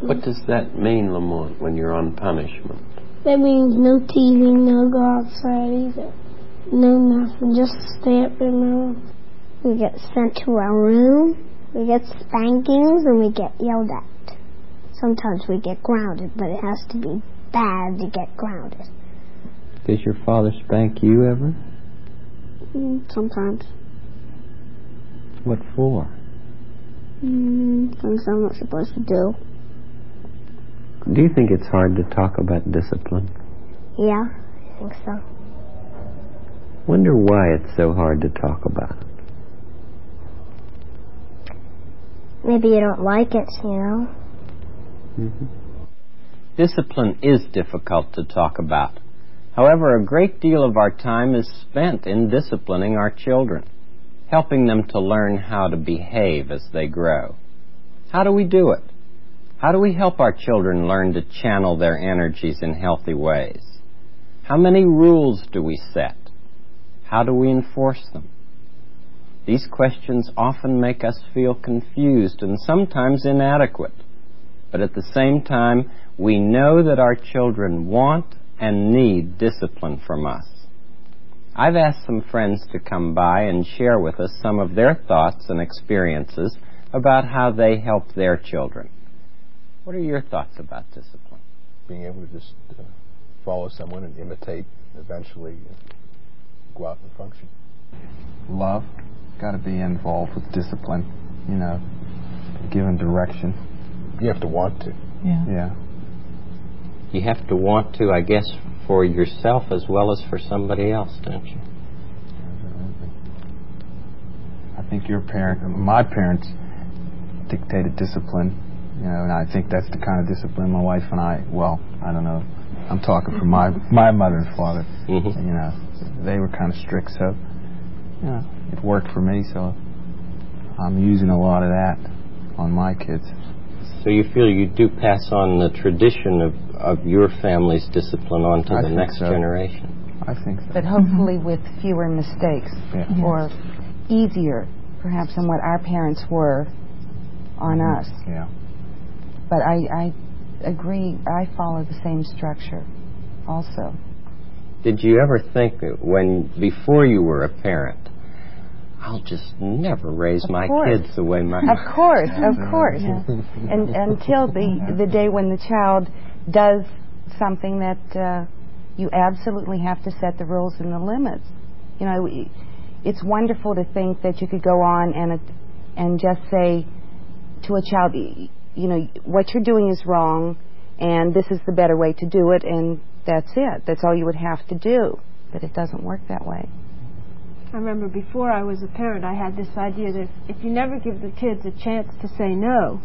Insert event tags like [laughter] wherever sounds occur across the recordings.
What does that mean, Lamont, when you're on punishment? That means no TV, no go outside either. No nothing, just stay up in my room. We get sent to our room, we get spankings, and we get yelled at. Sometimes we get grounded, but it has to be bad to get grounded. Does your father spank you ever? Mm, sometimes. What for? Mm, things I'm not supposed to do. Do you think it's hard to talk about discipline? Yeah, I think so. Wonder why it's so hard to talk about. Maybe you don't like it, you know. Mm-hmm. Discipline is difficult to talk about. However, a great deal of our time is spent in disciplining our children, helping them to learn how to behave as they grow. How do we do it? How do we help our children learn to channel their energies in healthy ways? How many rules do we set? How do we enforce them? These questions often make us feel confused and sometimes inadequate. But at the same time, we know that our children want and need discipline from us. I've asked some friends to come by and share with us some of their thoughts and experiences about how they help their children. What are your thoughts about discipline? Being able to just uh, follow someone and imitate, eventually go out and function. Love, got to be involved with discipline, you know, given direction. You have to want to. Yeah. Yeah. You have to want to, I guess, for yourself as well as for somebody else, don't you? I think your parent, my parents dictated discipline, you know, and I think that's the kind of discipline my wife and I, well, I don't know, I'm talking for my my mother and father, mm-hmm. you know, they were kind of strict, so, you know, it worked for me, so I'm using a lot of that on my kids. So you feel you do pass on the tradition of, of your family's discipline on to I the next so. generation? I think so. But hopefully with fewer mistakes yeah. or easier, perhaps, than what our parents were on mm-hmm. us. Yeah. But I, I agree, I follow the same structure also. Did you ever think that when, before you were a parent, I'll just never raise of my course. kids the way my Of course, of [laughs] course. Yeah. And until the the day when the child does something that uh, you absolutely have to set the rules and the limits. You know, it's wonderful to think that you could go on and and just say to a child, you know, what you're doing is wrong, and this is the better way to do it, and that's it. That's all you would have to do. But it doesn't work that way. I remember before I was a parent, I had this idea that if, you never give the kids a chance to say no,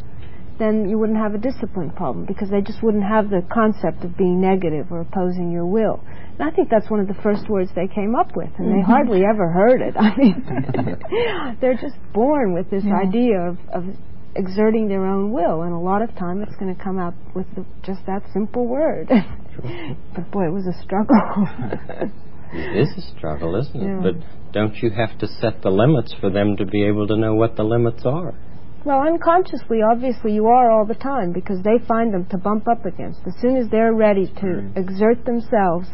then you wouldn't have a discipline problem because they just wouldn't have the concept of being negative or opposing your will. And I think that's one of the first words they came up with, and they Mm-hmm. hardly ever heard it. [laughs] I mean, [laughs] they're just born with this Yeah. idea of, of exerting their own will, and a lot of time it's going to come out with the, just that simple word. [laughs] but boy, it was a struggle. It is a struggle, isn't it? Yeah. But don't you have to set the limits for them to be able to know what the limits are? Well, unconsciously, obviously, you are all the time because they find them to bump up against. As soon as they're ready to Mm. exert themselves,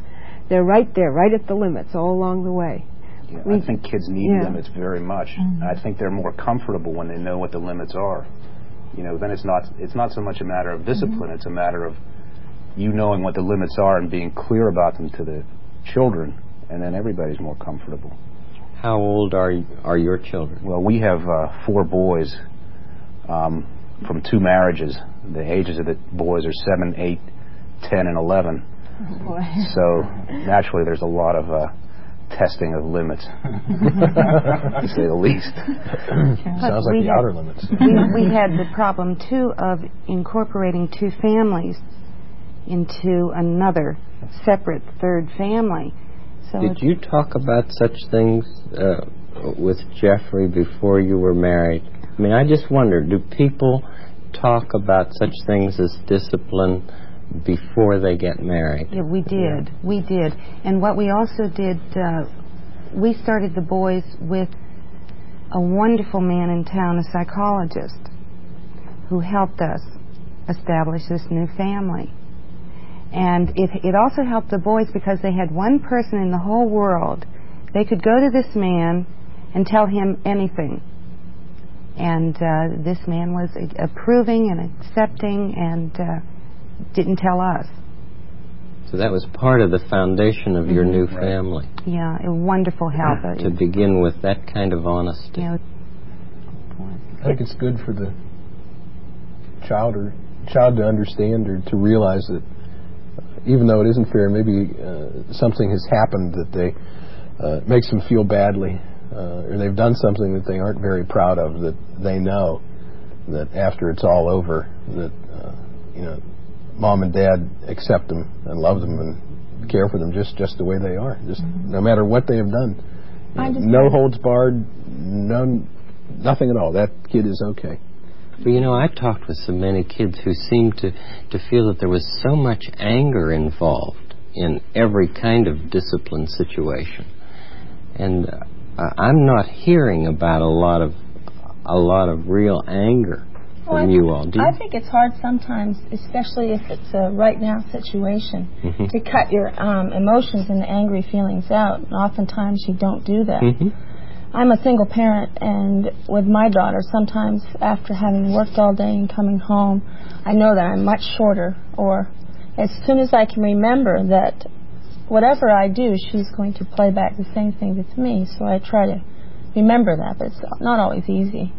they're right there, right at the limits, all along the way. Yeah, We- I think kids need yeah. limits very much. Mm-hmm. I think they're more comfortable when they know what the limits are. You know, then it's not it's not so much a matter of discipline; Mm-hmm. it's a matter of you knowing what the limits are and being clear about them to the children, and then everybody's more comfortable. How old are are your children? Well, we have uh, four boys um, from two marriages. The ages of the boys are seven, eight, ten, and eleven. Boy. So naturally, there's a lot of uh, testing of limits, [laughs] to say the least. Sounds like we the had- outer limits. we, we had the problem too of incorporating two families into another separate third family. So Did you talk about such things uh, with Jeffrey before you were married? I mean, I just wonder, do people talk about such things as discipline before they get married? Yeah, we did. We did. And what we also did, uh, we started the boys with a wonderful man in town, a psychologist, who helped us establish this new family. And it, it also helped the boys because they had one person in the whole world. They could go to this man and tell him anything. And uh, this man was approving and accepting and uh, didn't tell us. So that was part of the foundation of your new family. Yeah, a wonderful help. to begin with that kind of honesty. You know, I think it's good for the child or child to understand or to realize that even though it isn't fair, maybe uh, something has happened that they uh, makes them feel badly, uh, or they've done something that they aren't very proud of. That they know that after it's all over, that uh, you know, mom and dad accept them and love them and care for them just just the way they are, just mm-hmm. no matter what they have done. You know, no holds barred, none, nothing at all. That kid is okay. But you know, I talked with so many kids who seemed to, to feel that there was so much anger involved in every kind of discipline situation. And uh, I'm not hearing about a lot of a lot of real anger well, from you all. Do you? I think it's hard sometimes, especially if it's a right now situation, mm-hmm. to cut your um, emotions and angry feelings out. And oftentimes you don't do that. Mm-hmm. I'm a single parent, and with my daughter, sometimes after having worked all day and coming home, I know that I'm much shorter. Or as soon as I can remember that whatever I do, she's going to play back the same thing with me. So I try to remember that, but it's not always easy.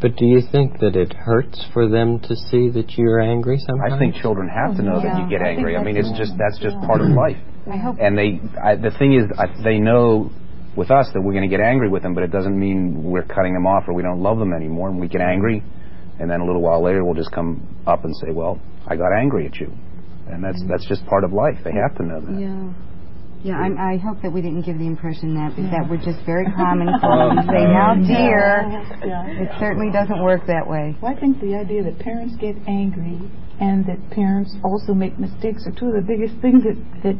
But do you think that it hurts for them to see that you're angry sometimes? I think children have to know yeah. that you get angry. I, I mean, it's just that's just yeah. part of life. I hope. And they, I, the thing is, I, they know with us that we're going to get angry with them, but it doesn't mean we're cutting them off or we don't love them anymore. And we get angry, and then a little while later we'll just come up and say, "Well, I got angry at you," and that's mm. that's just part of life. They have to know that. Yeah. Yeah, I, I hope that we didn't give the impression that yeah. that we're just very calm [laughs] and calm and say, "Now, dear," oh, yeah. it certainly doesn't work that way. Well, I think the idea that parents get angry and that parents also make mistakes are two of the biggest things that that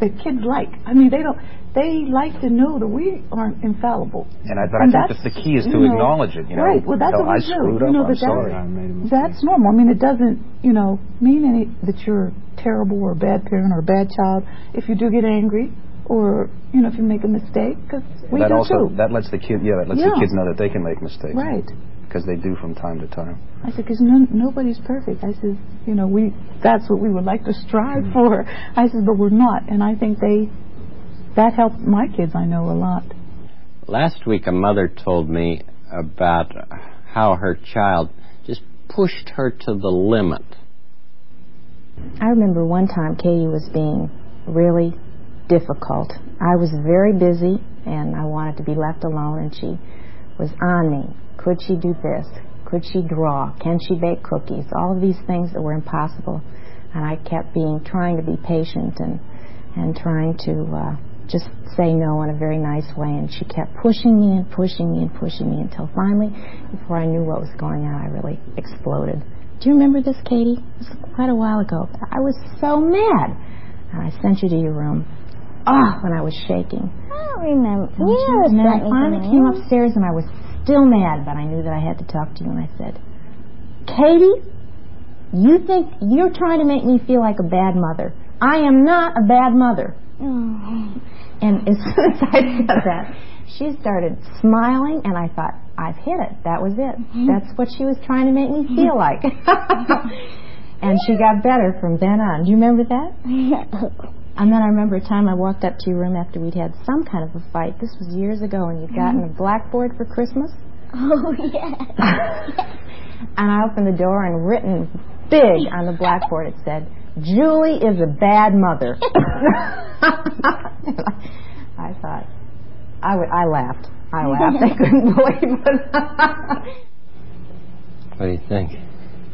that kids like. I mean, they don't they like to know that we aren't infallible. And I, but and I think that the key is to know, acknowledge it. You know, right. Well, that's what we I do. You know, that that's, that's normal. I mean, it doesn't, you know, mean any that you're terrible or a bad parent or a bad child if you do get angry or you know if you make a mistake because we that do also too. that lets the kid yeah that lets yeah. the kids know that they can make mistakes right because they do from time to time. I said because no, nobody's perfect. I said you know we that's what we would like to strive mm-hmm. for. I said but we're not, and I think they that helped my kids, I know, a lot. Last week, a mother told me about how her child just pushed her to the limit. I remember one time Katie was being really difficult. I was very busy and I wanted to be left alone, and she was on me. Could she do this? Could she draw? Can she bake cookies? All of these things that were impossible. And I kept being trying to be patient and and trying to uh, just say no in a very nice way. And she kept pushing me and pushing me and pushing me until finally, before I knew what was going on, I really exploded. Do you remember this, Katie? It was quite a while ago. I was so mad. And I sent you to your room. Oh, when I was shaking. I don't remember. Yeah, and then I finally came upstairs and I was still mad, but I knew that I had to talk to you. And I said, Katie, you think you're trying to make me feel like a bad mother. I am not a bad mother. Oh. And as soon as I said that, she started smiling, and I thought, I've hit it. That was it. Mm-hmm. That's what she was trying to make me feel like. [laughs] and she got better from then on. Do you remember that? and then I remember a time I walked up to your room after we'd had some kind of a fight. This was years ago, and you'd gotten a blackboard for Christmas. Oh, [laughs] yeah. [laughs] and I opened the door, and written big on the blackboard it said, Julie is a bad mother. I thought, I, w- I laughed. I laughed. I couldn't believe it. what do you think?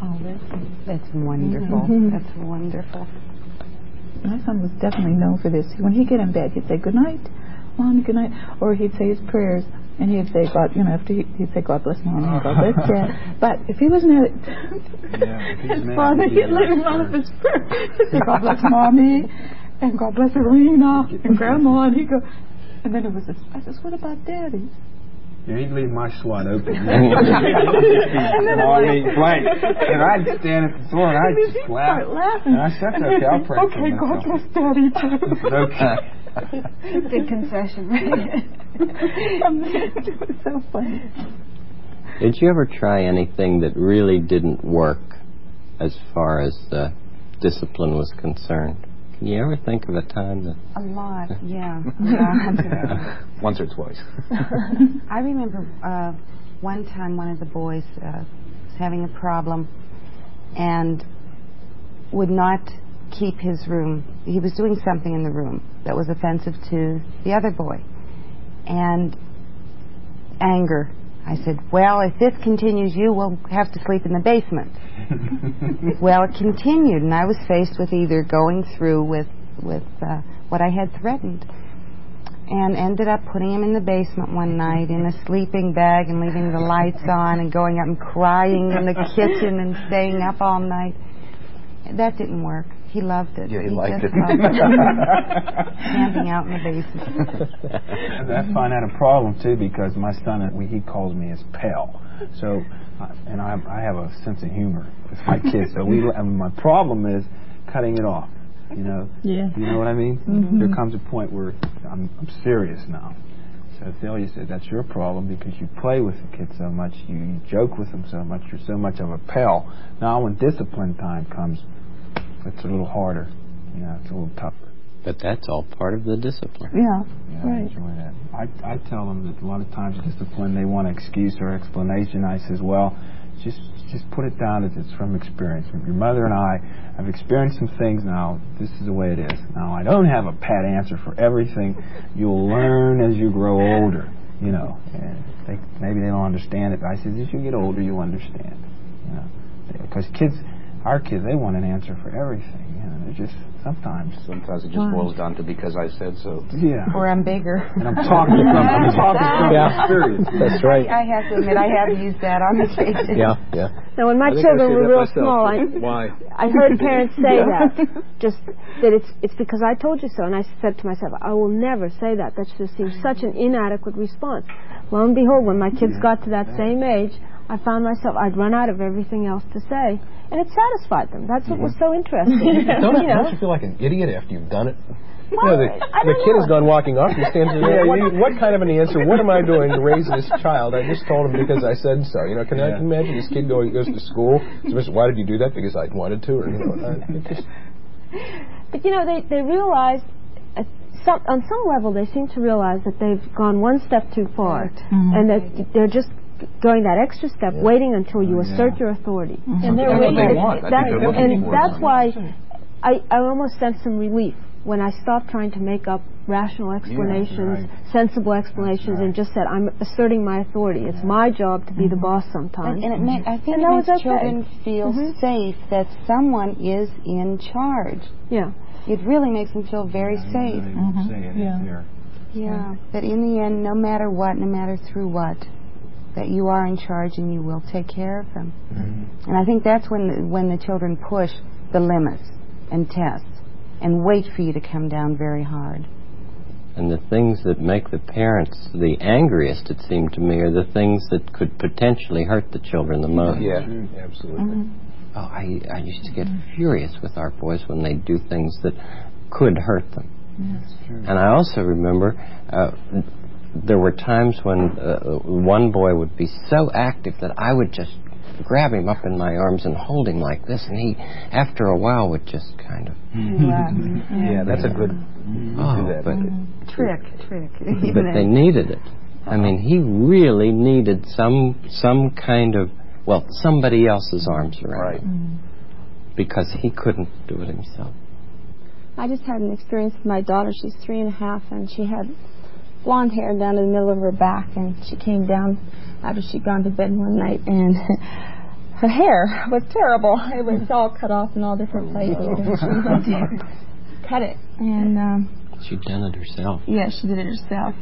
Oh, that's, that's wonderful. Mm-hmm. That's wonderful. My son was definitely known for this. When he'd get in bed, he'd say, good night, mommy, good night. Or he'd say his prayers and he'd say, God, you know, after he, would say, God bless mom and God bless dad. But if he was mad at yeah, his father, he'd let him out of his prayer. He'd say, God bless mommy, and God bless Irina, and grandma, and he'd go, and then it was this, I says, what about daddy? You he'd leave my slot open. [laughs] [laughs] and then on me blank. And I'd stand at the door and I'd just laugh. laughing. And I said, that's okay, I'll pray for God bless Daddy too. [laughs] okay. Big concession. it was so funny. Did you ever try anything that really didn't work as far as uh, discipline was concerned? Can you ever think of a time that A lot, yeah. yeah. [laughs] Once or twice. [laughs] I remember uh, one time one of the boys uh, was having a problem and would not keep his room. He was doing something in the room that was offensive to the other boy. And anger. I said, well, if this continues, you will have to sleep in the basement. [laughs] well, it continued, and I was faced with either going through with with uh, what I had threatened, and ended up putting him in the basement one night in a sleeping bag and leaving the lights on and going up and crying in the kitchen and staying up all night. That didn't work. He loved it. Yeah, he liked it. loved Camping [laughs] out in the basement. [laughs] And I find that a problem too because my son, uh, he calls me his pal. So, uh, and I, I have a sense of humor with my kids. So we, [laughs] and my problem is cutting it off. You know, Yeah. you know what I mean? Mhm. There comes a point where I'm, I'm serious now. So Celia said, that's your problem because you play with the kids so much, you, you joke with them so much, you're so much of a pal. Now when discipline time comes, it's a little harder. You know, it's a little tougher. But that's all part of the discipline. Yeah. Yeah, I enjoy that. I, I tell them that a lot of times discipline, they want an excuse or explanation. I says, well, just just put it down as it's from experience. Your mother and I have experienced some things now. This is the way it is. Now, I don't have a pat answer for everything. You'll learn as you grow older, you know. And they, maybe they don't understand it. But I says, as you get older, you'll understand, you know. Because kids, our kids, they want an answer for everything. You know, they're just sometimes. Sometimes it just boils down to because I said so. Yeah. Or I'm bigger. And I'm talking from [laughs] I'm talking from Yeah. experience. That's right. I have to admit, I have used that on occasion. Yeah, yeah. Now, when my I think I children were real myself. small, I, Why? I heard parents say that. Just that it's it's because I told you so, and I said to myself, I will never say that. That just seems such an inadequate response. Lo and behold, when my kids got to that same age, I found myself I'd run out of everything else to say, and it satisfied them. That's what was so interesting. [laughs] Don't, you know, don't you feel like an idiot after you've done it? You Well, know, the, the kid know. has gone walking off. He stands there. [laughs] Yeah, what, you- what kind of an answer? What am I doing to raise this child? I just told him because I said so. You know, can I imagine this kid going goes to school? So, why did you do that? Because I wanted to, or you know, I, just, But you know, they they realize, at uh, some, on some level, they seem to realize that they've gone one step too far, mm-hmm. and that they're just going that extra step, waiting until you Oh, assert your authority. Mm-hmm. And they're That's they waiting. want. That- and that's why I, I almost sense some relief when I stopped trying to make up rational explanations, right. sensible explanations, right. and just said, I'm asserting my authority. It's my job to be the mm-hmm. boss sometimes. And, and it make, I think And it that was makes okay. children feel Mhm. safe that someone is in charge. yeah. It really makes them feel very Yeah, safe. They won't say it. Mm-hmm. Yeah. It's there. Yeah. That in the end, no matter what, no matter through what, that you are in charge and you will take care of them. Mm-hmm. And I think that's when the, when the children push the limits and test and wait for you to come down very hard. And the things that make the parents the angriest, it seemed to me, are the things that could potentially hurt the children the most. Yeah. Mm-hmm. absolutely. Mm-hmm. Oh, I, I used to get furious with our boys when they do things that could hurt them. And I also remember uh, there were times when uh, one boy would be so active that I would just grab him up in my arms and hold him like this, and he, after a while, would just kind of. Mm-hmm. Mm-hmm. Yeah, that's a good. Oh, that. but mm-hmm. Trick, trick. but they [laughs] needed it. I mean, he really needed some some kind of well, somebody else's arms around Right. him because he couldn't do it himself. I just had an experience with my daughter. She's three and a half, and she had blonde hair down in the middle of her back. And she came down after she'd gone to bed one night, and [laughs] her hair was terrible. [laughs] It was all cut off in all different places. And she went [laughs] to cut it, and um, She'd done it herself. yeah, she did it herself.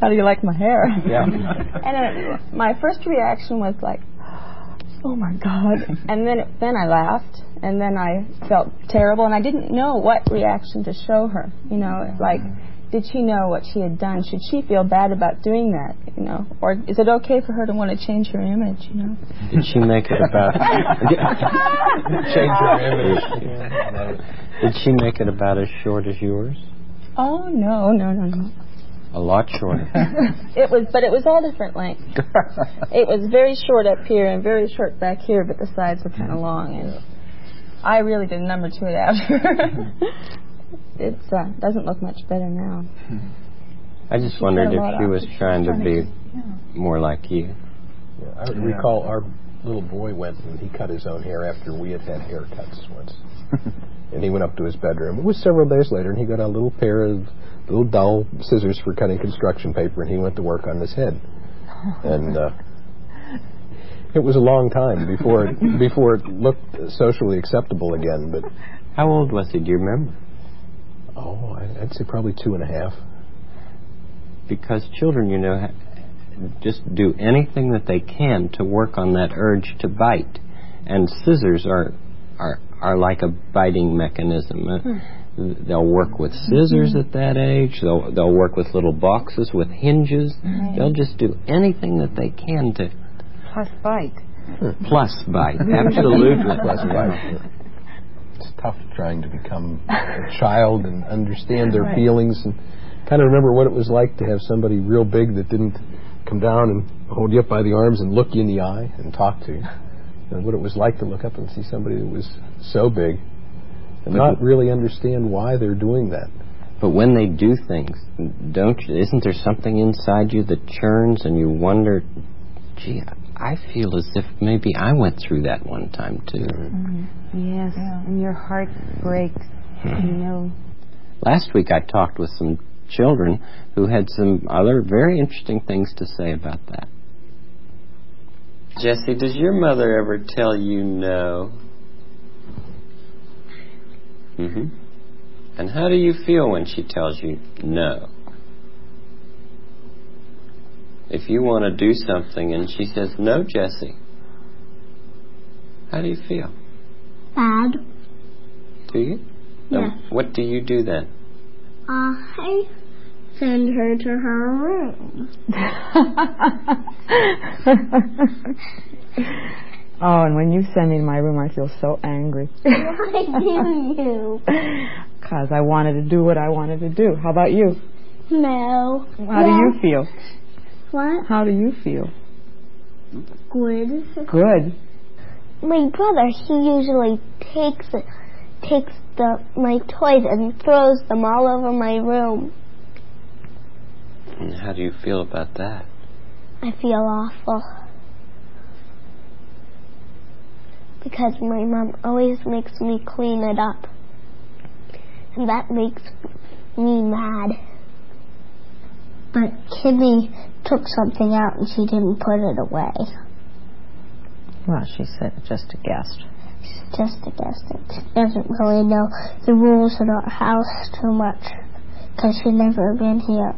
How do you like my hair? Yeah. And uh, my first reaction was like, "Oh my God!" And then then I laughed, and then I felt terrible, and I didn't know what reaction to show her. You know, like did she know what she had done? Should she feel bad about doing that? You know, or is it okay for her to want to change her image? You know. Did she make it about [laughs] change her image? [laughs] Did she make it about as short as yours? Oh no, no, no, no. A lot shorter. [laughs] it was, but it was all different lengths. it was very short up here and very short back here, but the sides were kind of mm-hmm. long. And I really did a number to it after. It uh, doesn't look much better now. I just wondered if she was trying to be more like you. Yeah, I recall our little boy went and he cut his own hair after we had had haircuts once. [laughs] and he went up to his bedroom. It was several days later, and he got a little pair of little dull scissors for cutting construction paper, and he went to work on his head. [laughs] And uh, it was a long time before it, before it looked socially acceptable again. But how old was he? Do you remember? Oh, I'd say probably two and a half. Because children, you know, just do anything that they can to work on that urge to bite, and scissors are are are like a biting mechanism. Hmm. They'll work with scissors mm-hmm. at that age. They'll they'll work with little boxes with hinges. Mm-hmm. They'll just do anything that they can to plus bite. Plus bite, [laughs] absolutely plus bite. [laughs] It's tough trying to become a child and understand their right. feelings and kind of remember what it was like to have somebody real big that didn't come down and hold you up by the arms and look you in the eye and talk to you. And what it was like to look up and see somebody that was so big and but not really understand why they're doing that. But when they do things, don't you, isn't there something inside you that churns and you wonder, gee, I feel as if maybe I went through that one time too. Mm-hmm. Yes, yeah. and your heart breaks. you know. Last week I talked with some children who had some other very interesting things to say about that. Jesse, does your mother ever tell you no? Mm-hmm. And how do you feel when she tells you no? If you want to do something and she says, no, Jesse, how do you feel? Bad. Do you? Yes. what do you do then? I send her to her room. [laughs] Oh, and when you send me to my room, I feel so angry. [laughs] Why do you? [laughs] Because I wanted to do what I wanted to do. How about you? No. How do you feel? What? How do you feel? Good. Good. My brother, he usually takes it, takes the my toys and throws them all over my room. And how do you feel about that? I feel awful. because my mom always makes me clean it up. And that makes me mad. But Kimmy took something out and she didn't put it away. Well, she said just a guest. She's just a guest. She doesn't really know the rules in our house too much because she's never been here,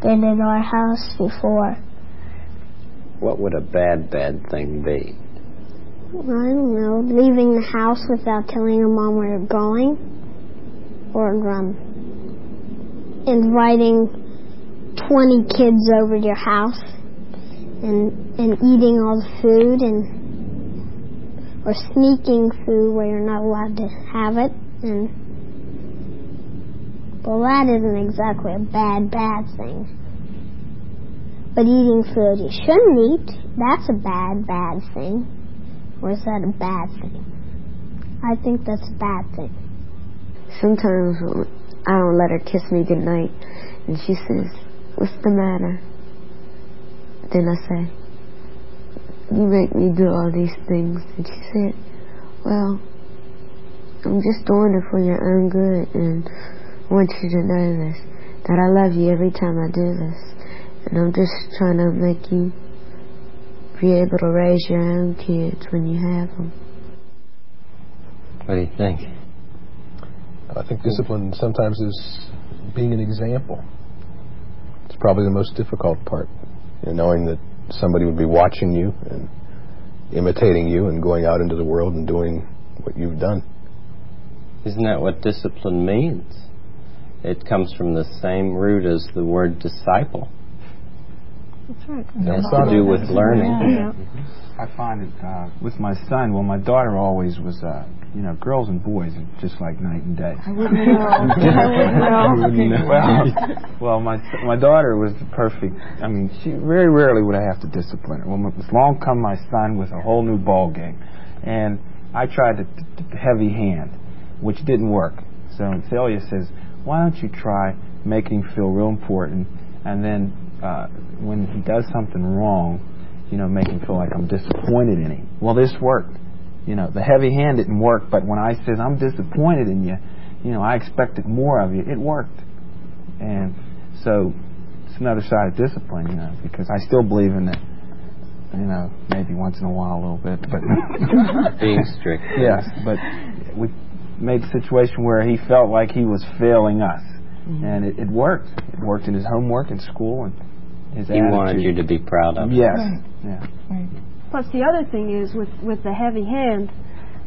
been in our house before. What would a bad, bad thing be? I don't know, leaving the house without telling your mom where you're going, or um, inviting 20 kids over to your house and and eating all the food and or sneaking food where you're not allowed to have it and well that isn't exactly a bad bad thing but eating food you shouldn't eat that's a bad bad thing or is that a bad thing? I think that's a bad thing. Sometimes I don't let her kiss me goodnight, and she says, What's the matter? Then I say, You make me do all these things. And she said, Well, I'm just doing it for your own good, and I want you to know this that I love you every time I do this. And I'm just trying to make you be able to raise your own kids when you have them. What do you think? I think discipline sometimes is being an example. It's probably the most difficult part, you know, knowing that somebody would be watching you and imitating you and going out into the world and doing what you've done. Isn't that what discipline means? it comes from the same root as the word disciple. That's right. It has to do with learning. Yeah. I find it uh, with my son. Well, my daughter always was, uh, you know, girls and boys are just like night and day. I wouldn't know. [laughs] I wouldn't know. [laughs] well, well, my my daughter was the perfect. I mean, she very rarely would I have to discipline her. Well, along come my son with a whole new ball game, and I tried to, to, to heavy hand, which didn't work. So Celia says, "Why don't you try making him feel real important, and then uh, when he does something wrong." you know, make him feel like I'm disappointed in him. Well, this worked. You know, the heavy hand didn't work, but when I said I'm disappointed in you, you know, I expected more of you, it worked. And so it's another side of discipline, you know, because I still believe in it. You know, maybe once in a while a little bit, but [laughs] being strict. [laughs] Yes, but we made a situation where he felt like he was failing us, mm-hmm. and it, it worked. It worked in his homework in school and his he attitude. wanted you to be proud of him. Yes. Right. Yeah. Right. Plus, the other thing is with with the heavy hand.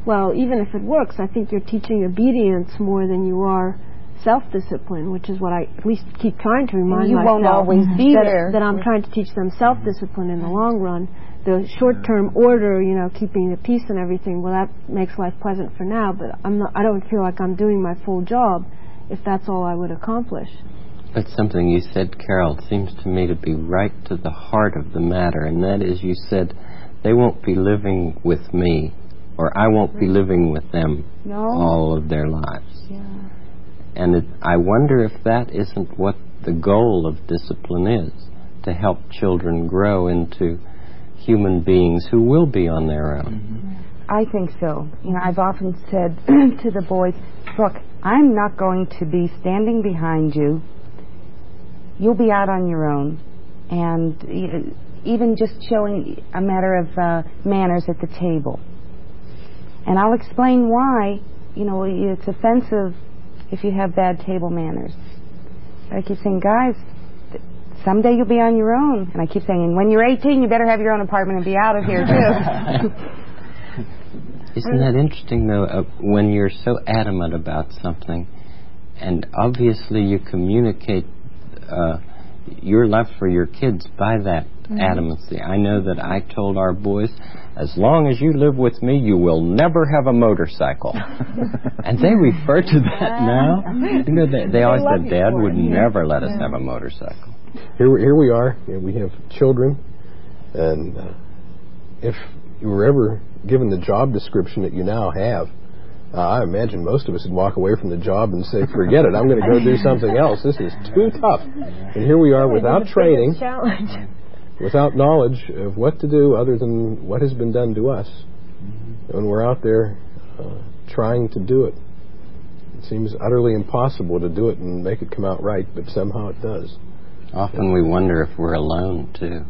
Well, even if it works, I think you're teaching obedience more than you are self-discipline, which is what I at least keep trying to remind you myself. won't always be that, there. That I'm trying to teach them self-discipline in the long run. The short-term order, you know, keeping the peace and everything. Well, that makes life pleasant for now, but I'm not. I don't feel like I'm doing my full job if that's all I would accomplish. But something you said, Carol, seems to me to be right to the heart of the matter, and that is you said, they won't be living with me, or I won't be living with them no. all of their lives. Yeah. And it, I wonder if that isn't what the goal of discipline is to help children grow into human beings who will be on their own. Mm-hmm. I think so. You know, I've often said [clears throat] to the boys, look, I'm not going to be standing behind you you'll be out on your own. And even just showing a matter of uh, manners at the table. And I'll explain why, you know, it's offensive if you have bad table manners. I keep saying, guys, someday you'll be on your own. And I keep saying, when you're 18, you better have your own apartment and be out of here, too. [laughs] Isn't that interesting, though, uh, when you're so adamant about something, and obviously you communicate uh, your left for your kids by that mm-hmm. adamancy. I know that I told our boys, as long as you live with me, you will never have a motorcycle. [laughs] and they refer to that now. You know, they, they always said, Dad would never let us have a motorcycle. Here, here we are. we have children, and uh, if you were ever given the job description that you now have, uh, I imagine most of us would walk away from the job and say, "Forget it, I'm going to go do something else. This is too tough." And here we are without training, without knowledge of what to do other than what has been done to us, and we're out there uh, trying to do it. It seems utterly impossible to do it and make it come out right, but somehow it does. Often we wonder if we're alone too.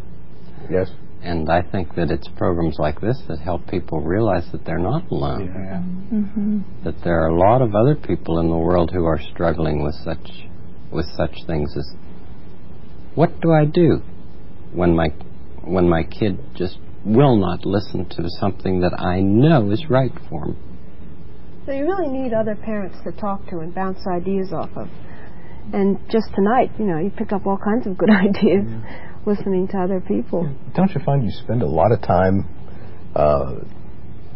Yes. And I think that it's programs like this that help people realize that they're not alone. Yeah. Mm-hmm. That there are a lot of other people in the world who are struggling with such with such things as what do I do when my when my kid just will not listen to something that I know is right for him. So you really need other parents to talk to and bounce ideas off of. And just tonight, you know, you pick up all kinds of good [laughs] ideas. Yeah listening to other people. Don't you find you spend a lot of time uh,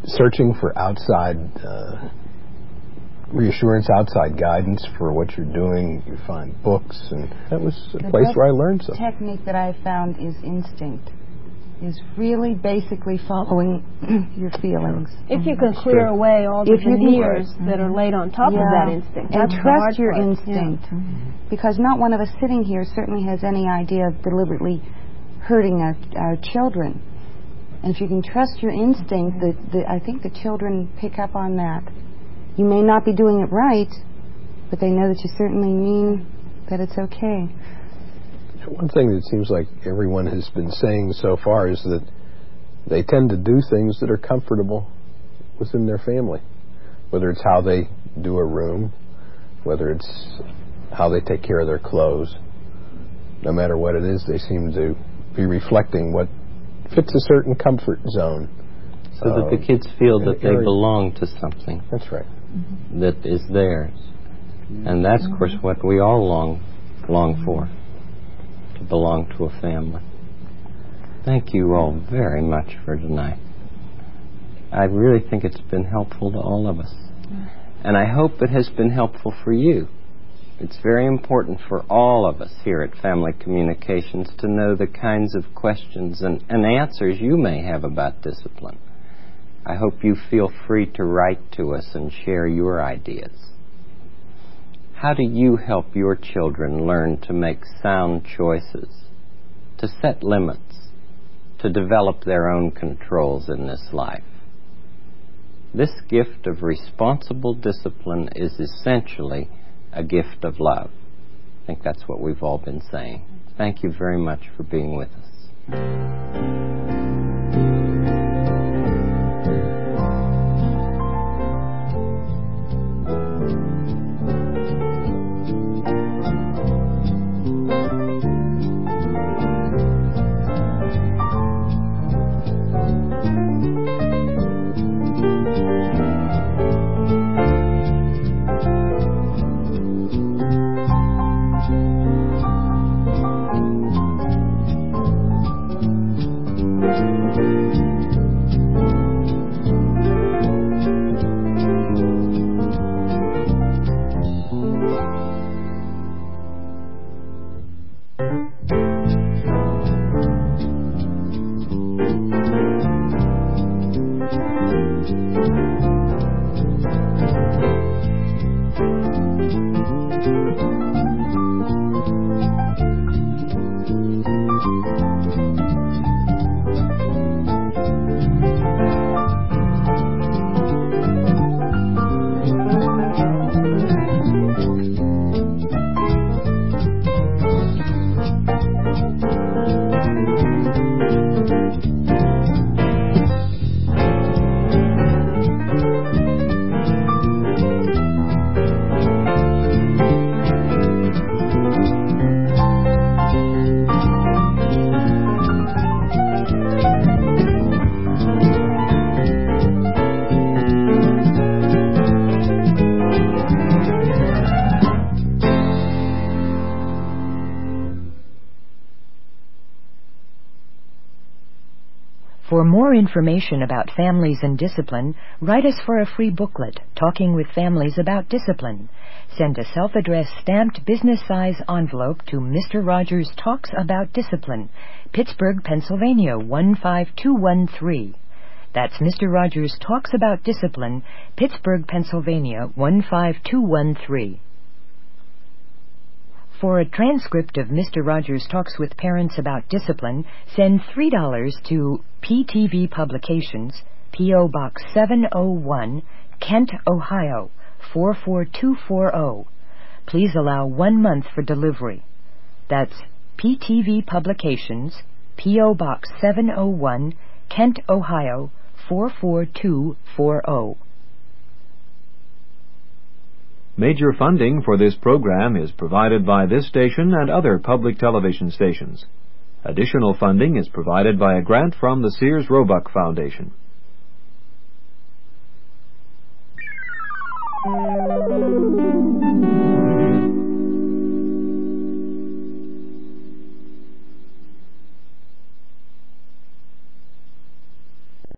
searching for outside uh, reassurance, outside guidance for what you're doing? You find books, and that was a the place where I learned something. technique that I found is instinct is really basically following [clears throat] your feelings. If you can clear away all the veneers that are laid on top yeah. of that instinct. And trust your part. instinct. Yeah. Mm-hmm. Because not one of us sitting here certainly has any idea of deliberately hurting our, our children. And if you can trust your instinct, the, the, I think the children pick up on that. You may not be doing it right, but they know that you certainly mean that it's okay. One thing that seems like everyone has been saying so far is that they tend to do things that are comfortable within their family, whether it's how they do a room, whether it's how they take care of their clothes. No matter what it is, they seem to be reflecting what fits a certain comfort zone. So that the um, kids feel that they belong to something. That's right. That is theirs. And that's, of course, what we all long, long for to belong to a family. Thank you all very much for tonight. I really think it's been helpful to all of us. And I hope it has been helpful for you. It's very important for all of us here at Family Communications to know the kinds of questions and, and answers you may have about discipline. I hope you feel free to write to us and share your ideas. How do you help your children learn to make sound choices, to set limits, to develop their own controls in this life? This gift of responsible discipline is essentially a gift of love. I think that's what we've all been saying. Thank you very much for being with us. Information about families and discipline, write us for a free booklet, Talking with Families About Discipline. Send a self-addressed stamped business-size envelope to Mr. Rogers Talks About Discipline, Pittsburgh, Pennsylvania 15213. That's Mr. Rogers Talks About Discipline, Pittsburgh, Pennsylvania 15213. For a transcript of Mr. Rogers Talks with Parents About Discipline, send $3 to PTV Publications, P.O. Box 701, Kent, Ohio 44240. Please allow one month for delivery. That's PTV Publications, P.O. Box 701, Kent, Ohio 44240. Major funding for this program is provided by this station and other public television stations. Additional funding is provided by a grant from the Sears Roebuck Foundation.